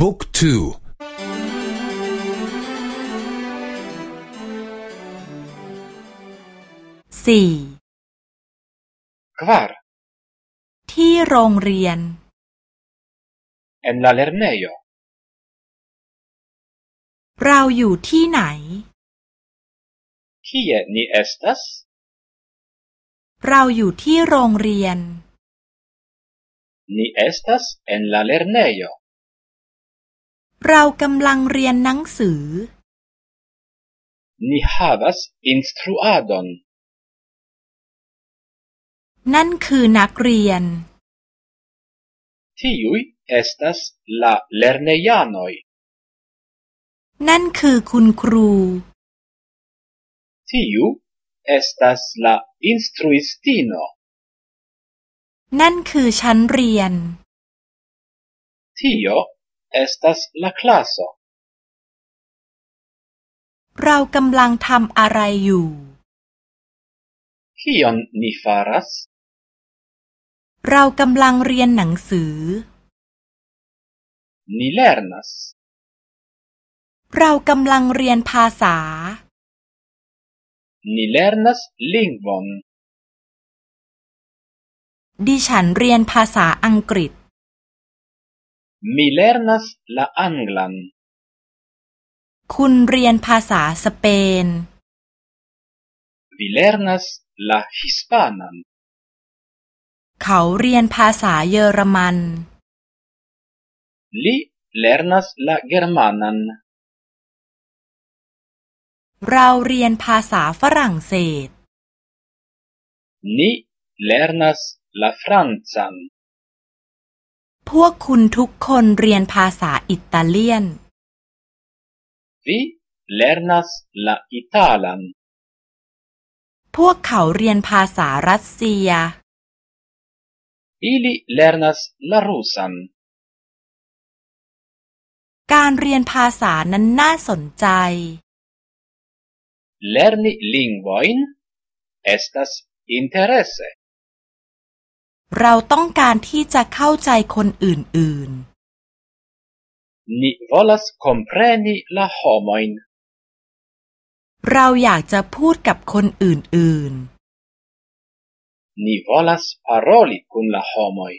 บุ๊กทูสี่ควาร์ที่โรงเรียน en la lernejo เราอยู่ที่ไหน kie ni estas เราอยู่ที่โรงเรียน ni estas en la lernejo เรากำลังเรียนหนังสือ ni havas instruadon นั่นคือนักเรียน tiuj estas la lernejanoj นั่นคือคุณครู tiu estas la instruistino นั่นคือชั้นเรียน tio estas la klaso เรากำลังทำอะไรอยู่ kion ni faras เรากำลังเรียนหนังสือ ni lernas เรากำลังเรียนภาษา ni lernas lingvon ดิฉันเรียนภาษาอังกฤษ mi lernas la anglan คุณเรียนภาษาสเปน vi lernas la hispanan เขาเรียนภาษาเยอรมัน li lernas la germanan เราเรียนภาษาฝรั่งเศส ni lernas la francan พวกคุณทุกคนเรียนภาษาอิตาเลียน vi lernas la italan พวกเขาเรียนภาษารัสเซีย ili lernas la rusan การเรียนภาษานั้นน่าสนใจ lerni lingvojn estas interese เราต้องการที่จะเข้าใจคนอื่น ni volas kompreni la homojn ๆเราอยากจะพูดกับคนอื่น ni volas paroli kun la homoj